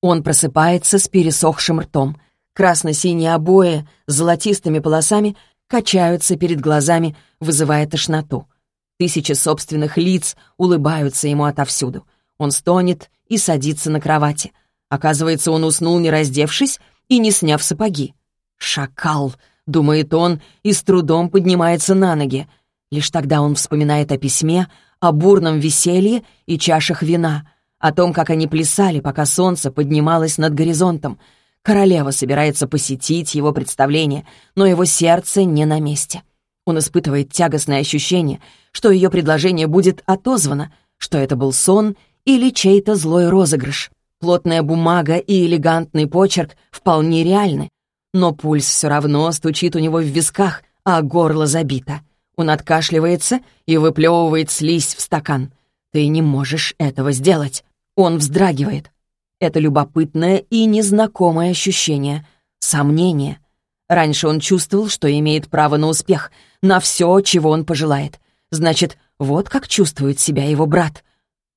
Он просыпается с пересохшим ртом. Красно-синие обои с золотистыми полосами качаются перед глазами, вызывая тошноту. Тысячи собственных лиц улыбаются ему отовсюду. Он стонет и садится на кровати. Оказывается, он уснул, не раздевшись и не сняв сапоги. «Шакал!» — думает он и с трудом поднимается на ноги. Лишь тогда он вспоминает о письме, о бурном веселье и чашах вина, о том, как они плясали, пока солнце поднималось над горизонтом. Королева собирается посетить его представление, но его сердце не на месте. Он испытывает тягостное ощущение, что ее предложение будет отозвано, что это был сон или чей-то злой розыгрыш. Плотная бумага и элегантный почерк вполне реальны, но пульс все равно стучит у него в висках, а горло забито. Он откашливается и выплевывает слизь в стакан. «Ты не можешь этого сделать». Он вздрагивает. Это любопытное и незнакомое ощущение. Сомнение. Раньше он чувствовал, что имеет право на успех, на все, чего он пожелает. Значит, вот как чувствует себя его брат.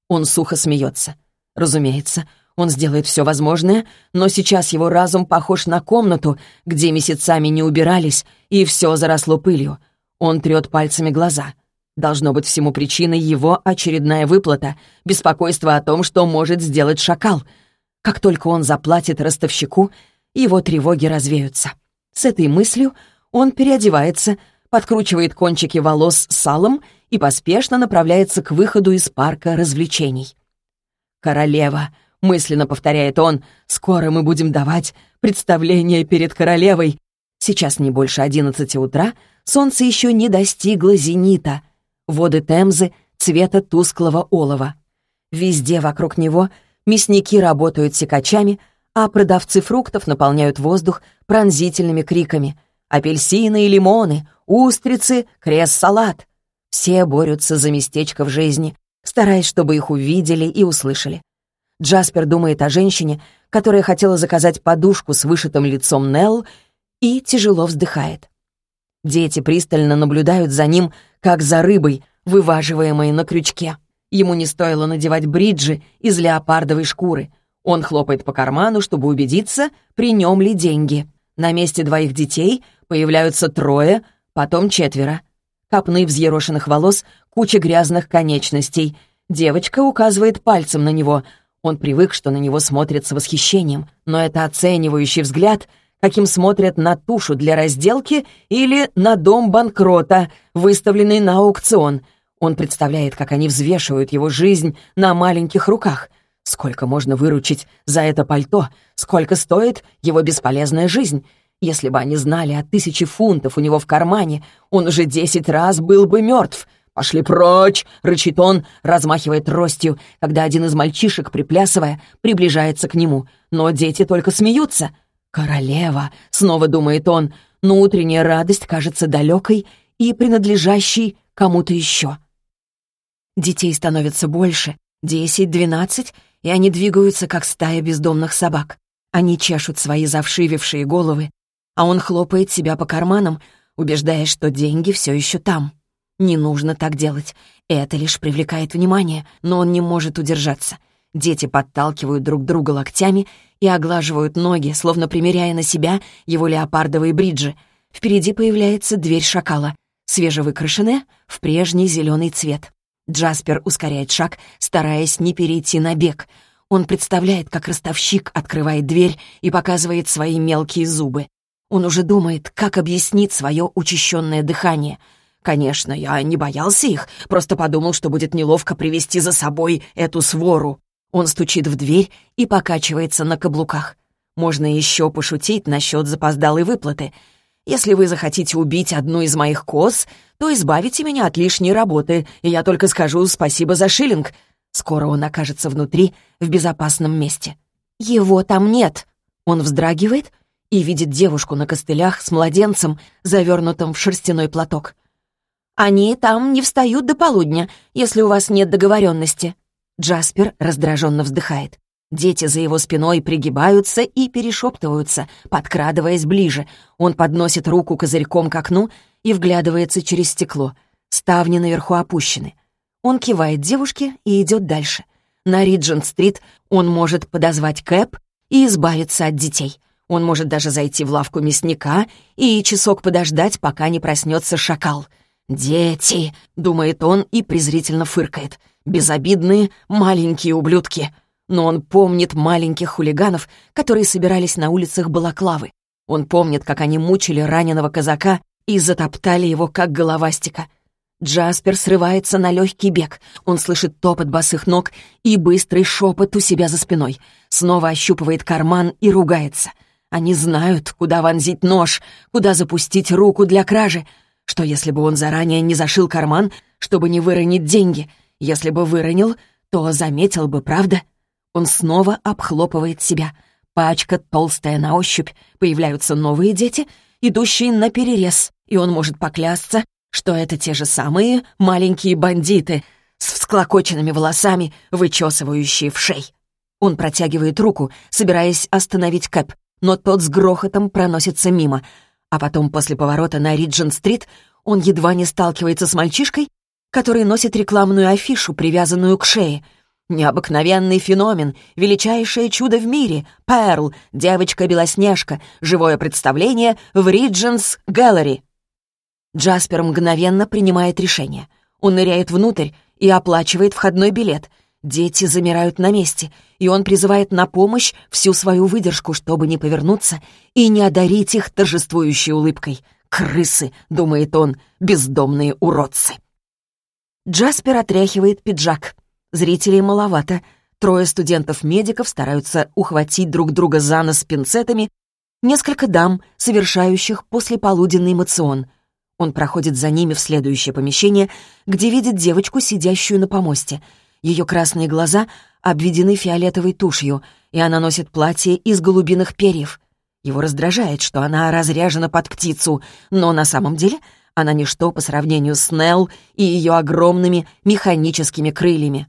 Он сухо смеется. Разумеется, он сделает все возможное, но сейчас его разум похож на комнату, где месяцами не убирались, и все заросло пылью. Он трет пальцами глаза. Должно быть всему причиной его очередная выплата, беспокойство о том, что может сделать шакал. Как только он заплатит ростовщику, его тревоги развеются. С этой мыслью он переодевается, подкручивает кончики волос салом и поспешно направляется к выходу из парка развлечений. «Королева», — мысленно повторяет он, — «скоро мы будем давать представление перед королевой». Сейчас не больше одиннадцати утра, солнце еще не достигло зенита. Воды Темзы цвета тусклого олова. Везде вокруг него мясники работают секачами, а продавцы фруктов наполняют воздух пронзительными криками. Апельсины и лимоны, устрицы, крест-салат. Все борются за местечко в жизни, стараясь, чтобы их увидели и услышали. Джаспер думает о женщине, которая хотела заказать подушку с вышитым лицом Нелл, и тяжело вздыхает. Дети пристально наблюдают за ним, как за рыбой, вываживаемой на крючке. Ему не стоило надевать бриджи из леопардовой шкуры. Он хлопает по карману, чтобы убедиться, при нем ли деньги. На месте двоих детей появляются трое, потом четверо. Копны взъерошенных волос, куча грязных конечностей. Девочка указывает пальцем на него. Он привык, что на него смотрят с восхищением, но это оценивающий взгляд — каким смотрят на тушу для разделки или на дом банкрота, выставленный на аукцион. Он представляет, как они взвешивают его жизнь на маленьких руках. Сколько можно выручить за это пальто? Сколько стоит его бесполезная жизнь? Если бы они знали о тысяче фунтов у него в кармане, он уже десять раз был бы мертв. «Пошли прочь!» — рычит он, размахивая тростью, когда один из мальчишек, приплясывая, приближается к нему. Но дети только смеются — «Королева!» — снова думает он, но утренняя радость кажется далекой и принадлежащей кому-то еще. Детей становится больше, десять, двенадцать, и они двигаются, как стая бездомных собак. Они чешут свои завшивившие головы, а он хлопает себя по карманам, убеждаясь, что деньги все еще там. Не нужно так делать. Это лишь привлекает внимание, но он не может удержаться. Дети подталкивают друг друга локтями и оглаживают ноги, словно примеряя на себя его леопардовые бриджи. Впереди появляется дверь шакала, свежевыкрашенная, в прежний зеленый цвет. Джаспер ускоряет шаг, стараясь не перейти на бег. Он представляет, как ростовщик открывает дверь и показывает свои мелкие зубы. Он уже думает, как объяснить свое учащенное дыхание. Конечно, я не боялся их, просто подумал, что будет неловко привести за собой эту свору. Он стучит в дверь и покачивается на каблуках. Можно еще пошутить насчет запоздалой выплаты. Если вы захотите убить одну из моих коз, то избавите меня от лишней работы, и я только скажу спасибо за шиллинг. Скоро он окажется внутри, в безопасном месте. Его там нет. Он вздрагивает и видит девушку на костылях с младенцем, завернутым в шерстяной платок. «Они там не встают до полудня, если у вас нет договоренности», Джаспер раздраженно вздыхает. Дети за его спиной пригибаются и перешептываются, подкрадываясь ближе. Он подносит руку козырьком к окну и вглядывается через стекло. Ставни наверху опущены. Он кивает девушке и идет дальше. На Риджент-стрит он может подозвать Кэп и избавиться от детей. Он может даже зайти в лавку мясника и часок подождать, пока не проснется шакал. «Дети!» — думает он и презрительно фыркает. «Безобидные маленькие ублюдки!» Но он помнит маленьких хулиганов, которые собирались на улицах Балаклавы. Он помнит, как они мучили раненого казака и затоптали его, как головастика. Джаспер срывается на легкий бег. Он слышит топот босых ног и быстрый шепот у себя за спиной. Снова ощупывает карман и ругается. Они знают, куда вонзить нож, куда запустить руку для кражи. Что если бы он заранее не зашил карман, чтобы не выронить деньги? Если бы выронил, то заметил бы, правда? Он снова обхлопывает себя. Пачка толстая на ощупь. Появляются новые дети, идущие на перерез. И он может поклясться, что это те же самые маленькие бандиты с всклокоченными волосами, вычесывающие в шей. Он протягивает руку, собираясь остановить Кэп, но тот с грохотом проносится мимо. А потом, после поворота на Риджин-стрит, он едва не сталкивается с мальчишкой, который носит рекламную афишу, привязанную к шее — Необыкновенный феномен, величайшее чудо в мире, Перл, девочка-белоснежка, живое представление в Ридженс Гэллери. Джаспер мгновенно принимает решение. Он ныряет внутрь и оплачивает входной билет. Дети замирают на месте, и он призывает на помощь всю свою выдержку, чтобы не повернуться и не одарить их торжествующей улыбкой. «Крысы», — думает он, — «бездомные уродцы». Джаспер отряхивает пиджак. Зрителей маловато. Трое студентов-медиков стараются ухватить друг друга за нос пинцетами. Несколько дам, совершающих послеполуденный мацион. Он проходит за ними в следующее помещение, где видит девочку, сидящую на помосте. Ее красные глаза обведены фиолетовой тушью, и она носит платье из голубиных перьев. Его раздражает, что она разряжена под птицу, но на самом деле она ничто по сравнению с Нелл и ее огромными механическими крыльями.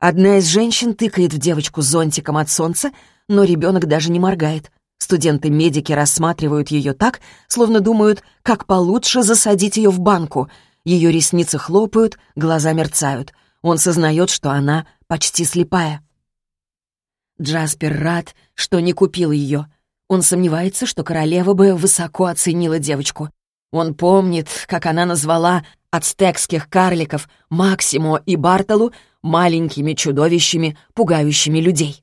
Одна из женщин тыкает в девочку зонтиком от солнца, но ребенок даже не моргает. Студенты-медики рассматривают ее так, словно думают, как получше засадить ее в банку. Ее ресницы хлопают, глаза мерцают. Он сознает, что она почти слепая. Джаспер рад, что не купил ее. Он сомневается, что королева бы высоко оценила девочку. Он помнит, как она назвала ацтекских карликов Максимо и Бартолу маленькими чудовищами, пугающими людей.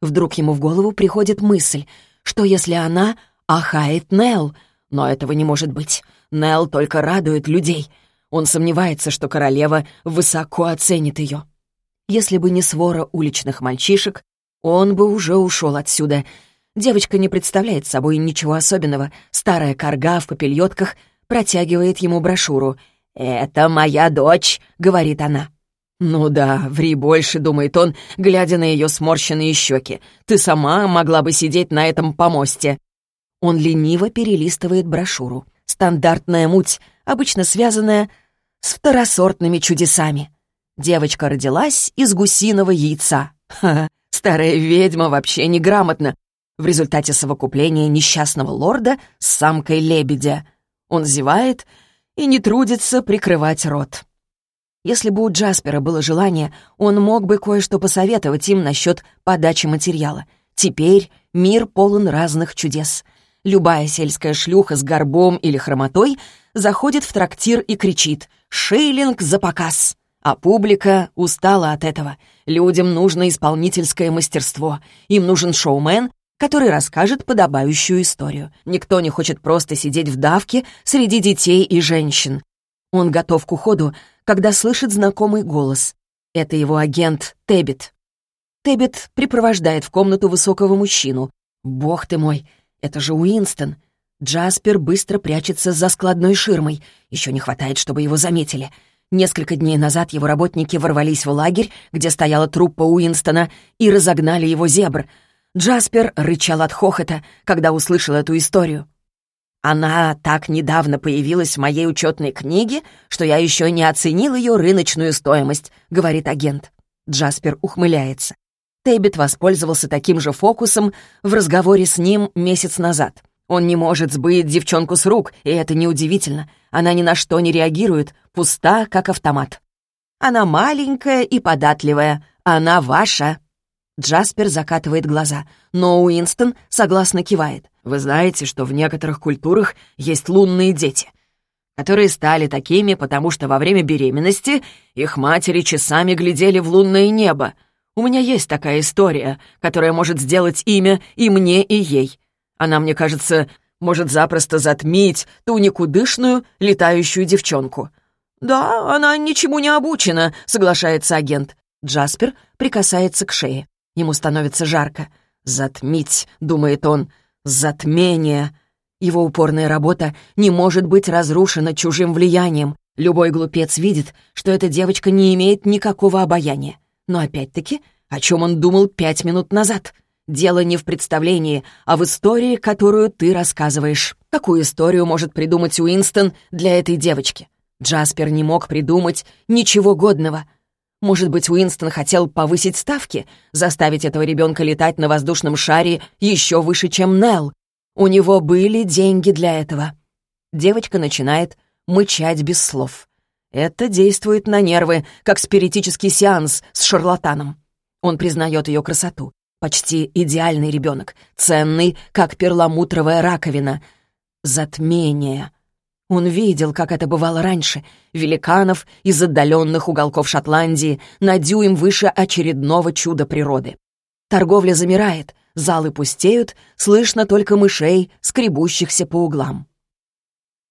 Вдруг ему в голову приходит мысль, что если она ахает Нелл, но этого не может быть. Нелл только радует людей. Он сомневается, что королева высоко оценит ее. Если бы не свора уличных мальчишек, он бы уже ушел отсюда. Девочка не представляет собой ничего особенного. Старая корга в попельотках протягивает ему брошюру. «Это моя дочь», — говорит она. «Ну да, ври больше», — думает он, глядя на ее сморщенные щеки. «Ты сама могла бы сидеть на этом помосте». Он лениво перелистывает брошюру. Стандартная муть, обычно связанная с второсортными чудесами. Девочка родилась из гусиного яйца. Ха, старая ведьма вообще неграмотна. В результате совокупления несчастного лорда с самкой лебедя. Он зевает и не трудится прикрывать рот. Если бы у Джаспера было желание, он мог бы кое-что посоветовать им насчет подачи материала. Теперь мир полон разных чудес. Любая сельская шлюха с горбом или хромотой заходит в трактир и кричит «Шейлинг за показ!» А публика устала от этого. Людям нужно исполнительское мастерство. Им нужен шоумен, который расскажет подобающую историю. Никто не хочет просто сидеть в давке среди детей и женщин. Он готов к уходу, когда слышит знакомый голос. Это его агент Теббит. Теббит припровождает в комнату высокого мужчину. «Бог ты мой, это же Уинстон!» Джаспер быстро прячется за складной ширмой. Еще не хватает, чтобы его заметили. Несколько дней назад его работники ворвались в лагерь, где стояла труппа Уинстона, и разогнали его зебр. Джаспер рычал от хохота, когда услышал эту историю. Она так недавно появилась в моей учетной книге, что я еще не оценил ее рыночную стоимость», — говорит агент. Джаспер ухмыляется. Тэббит воспользовался таким же фокусом в разговоре с ним месяц назад. Он не может сбыть девчонку с рук, и это неудивительно. Она ни на что не реагирует, пуста, как автомат. Она маленькая и податливая. Она ваша. Джаспер закатывает глаза, но Уинстон согласно кивает. «Вы знаете, что в некоторых культурах есть лунные дети, которые стали такими, потому что во время беременности их матери часами глядели в лунное небо. У меня есть такая история, которая может сделать имя и мне, и ей. Она, мне кажется, может запросто затмить ту никудышную летающую девчонку». «Да, она ничему не обучена», — соглашается агент. Джаспер прикасается к шее. Ему становится жарко. «Затмить», — думает он, — «затмение». Его упорная работа не может быть разрушена чужим влиянием. Любой глупец видит, что эта девочка не имеет никакого обаяния. Но опять-таки, о чем он думал пять минут назад? Дело не в представлении, а в истории, которую ты рассказываешь. Какую историю может придумать Уинстон для этой девочки? Джаспер не мог придумать ничего годного — может быть, Уинстон хотел повысить ставки, заставить этого ребенка летать на воздушном шаре еще выше, чем Нелл. У него были деньги для этого. Девочка начинает мычать без слов. Это действует на нервы, как спиритический сеанс с шарлатаном. Он признает ее красоту. Почти идеальный ребенок, ценный, как перламутровая раковина. Затмение — он видел, как это бывало раньше, великанов из отдаленных уголков Шотландии на дюйм выше очередного чуда природы. Торговля замирает, залы пустеют, слышно только мышей, скребущихся по углам.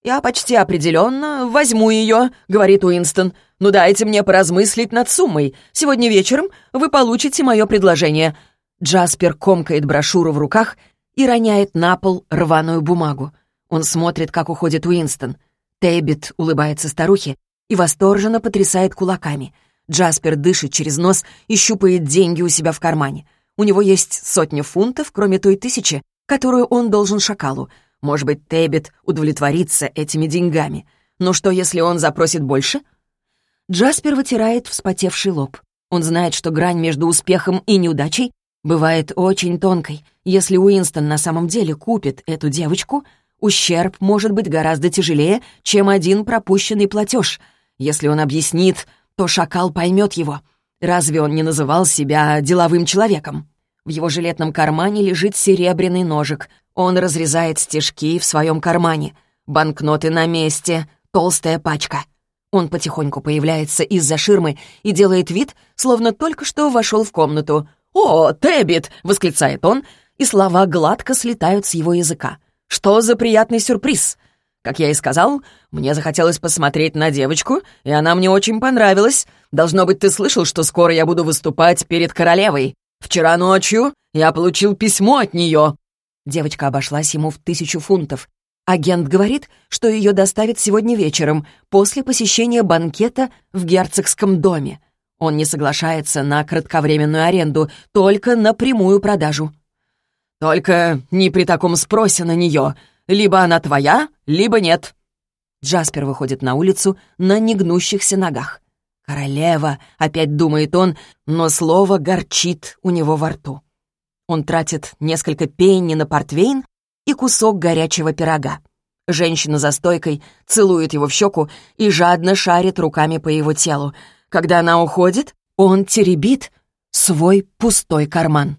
«Я почти определенно возьму ее», — говорит Уинстон. «Ну дайте мне поразмыслить над суммой. Сегодня вечером вы получите мое предложение». Джаспер комкает брошюру в руках и роняет на пол рваную бумагу. Он смотрит, как уходит Уинстон. Тэббит улыбается старухе и восторженно потрясает кулаками. Джаспер дышит через нос и щупает деньги у себя в кармане. У него есть сотня фунтов, кроме той тысячи, которую он должен шакалу. Может быть, Тэббит удовлетворится этими деньгами. Но что, если он запросит больше? Джаспер вытирает вспотевший лоб. Он знает, что грань между успехом и неудачей бывает очень тонкой. Если Уинстон на самом деле купит эту девочку — ущерб может быть гораздо тяжелее, чем один пропущенный платеж. Если он объяснит, то шакал поймет его. Разве он не называл себя деловым человеком? В его жилетном кармане лежит серебряный ножик. Он разрезает стежки в своем кармане. Банкноты на месте, толстая пачка. Он потихоньку появляется из-за ширмы и делает вид, словно только что вошел в комнату. «О, Тэббит!» — восклицает он, и слова гладко слетают с его языка. Что за приятный сюрприз? Как я и сказал, мне захотелось посмотреть на девочку, и она мне очень понравилась. Должно быть, ты слышал, что скоро я буду выступать перед королевой. Вчера ночью я получил письмо от нее». Девочка обошлась ему в тысячу фунтов. Агент говорит, что ее доставят сегодня вечером, после посещения банкета в герцогском доме. Он не соглашается на кратковременную аренду, только на прямую продажу. «Только не при таком спросе на нее. Либо она твоя, либо нет». Джаспер выходит на улицу на негнущихся ногах. «Королева», — опять думает он, но слово горчит у него во рту. Он тратит несколько пенни на портвейн и кусок горячего пирога. Женщина за стойкой целует его в щеку и жадно шарит руками по его телу. Когда она уходит, он теребит свой пустой карман.